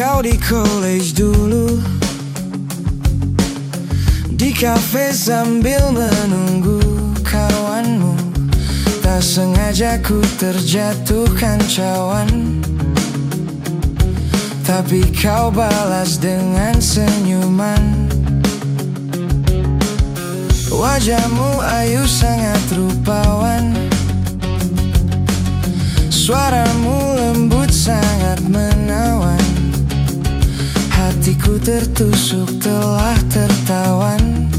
Kau di college dulu. Di cafe sambil menunggu kawanmu. Tak sengaja ku terjatuhkan cawan. Tapi kau balas dengan senyuman. Wajahmu ayu sangat rupawan. Suaramu lembut sangat menawan Hatiku tertusuk telah tertawan.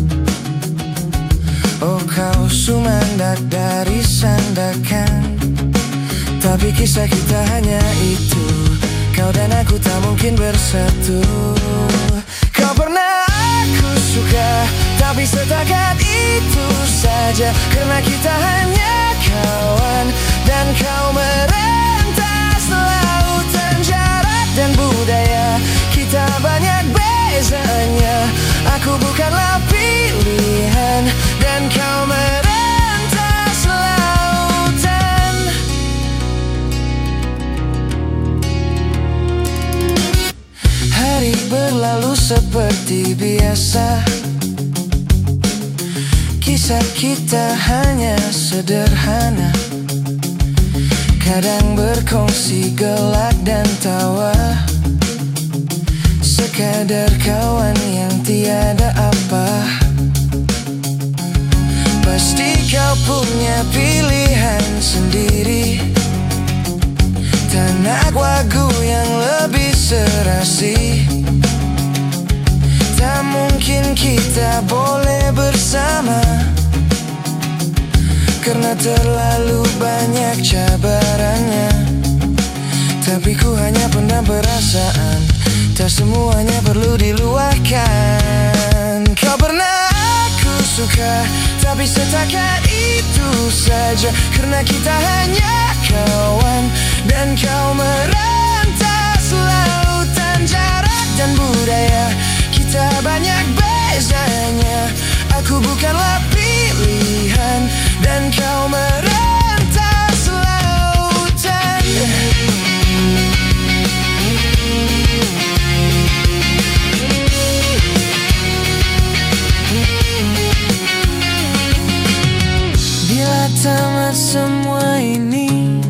Oh kau sumandak dari sandakan. Tapi kisah kita hanya itu. Kau dan aku tak mungkin bersatu. Kau pernah aku suka Tapi setakat itu saja. Karena kita hanya kawan Dan kau merentas bukanlah pilihan Dan kau merentas lautan. Hari berlalu seperti biasa. Kisah kita hanya sederhana. Kadang berkongsi gelak dan tawa. Sekadar kawan yang tiada apa kau punya pilihan sendiri. Tanak wagu yang lebih serasi. Tak mungkin kita boleh bersama. Karena terlalu banyak cabarannya. Tapi ku hanya pendam perasaan Tak semuanya perlu diluahkan Tapi setakat itu saja. Karena kita hanya kawan Dan kau merantas semua ini.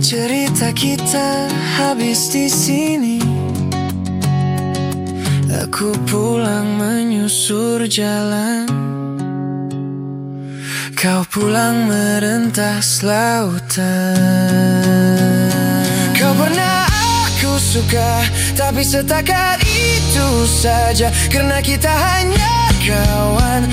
Cerita kita habis di sini. Aku pulang menyusur jalan. Kau pulang merentas lautan. Kau pernah aku suka Tapi setakat itu saja. Karena kita hanya kawan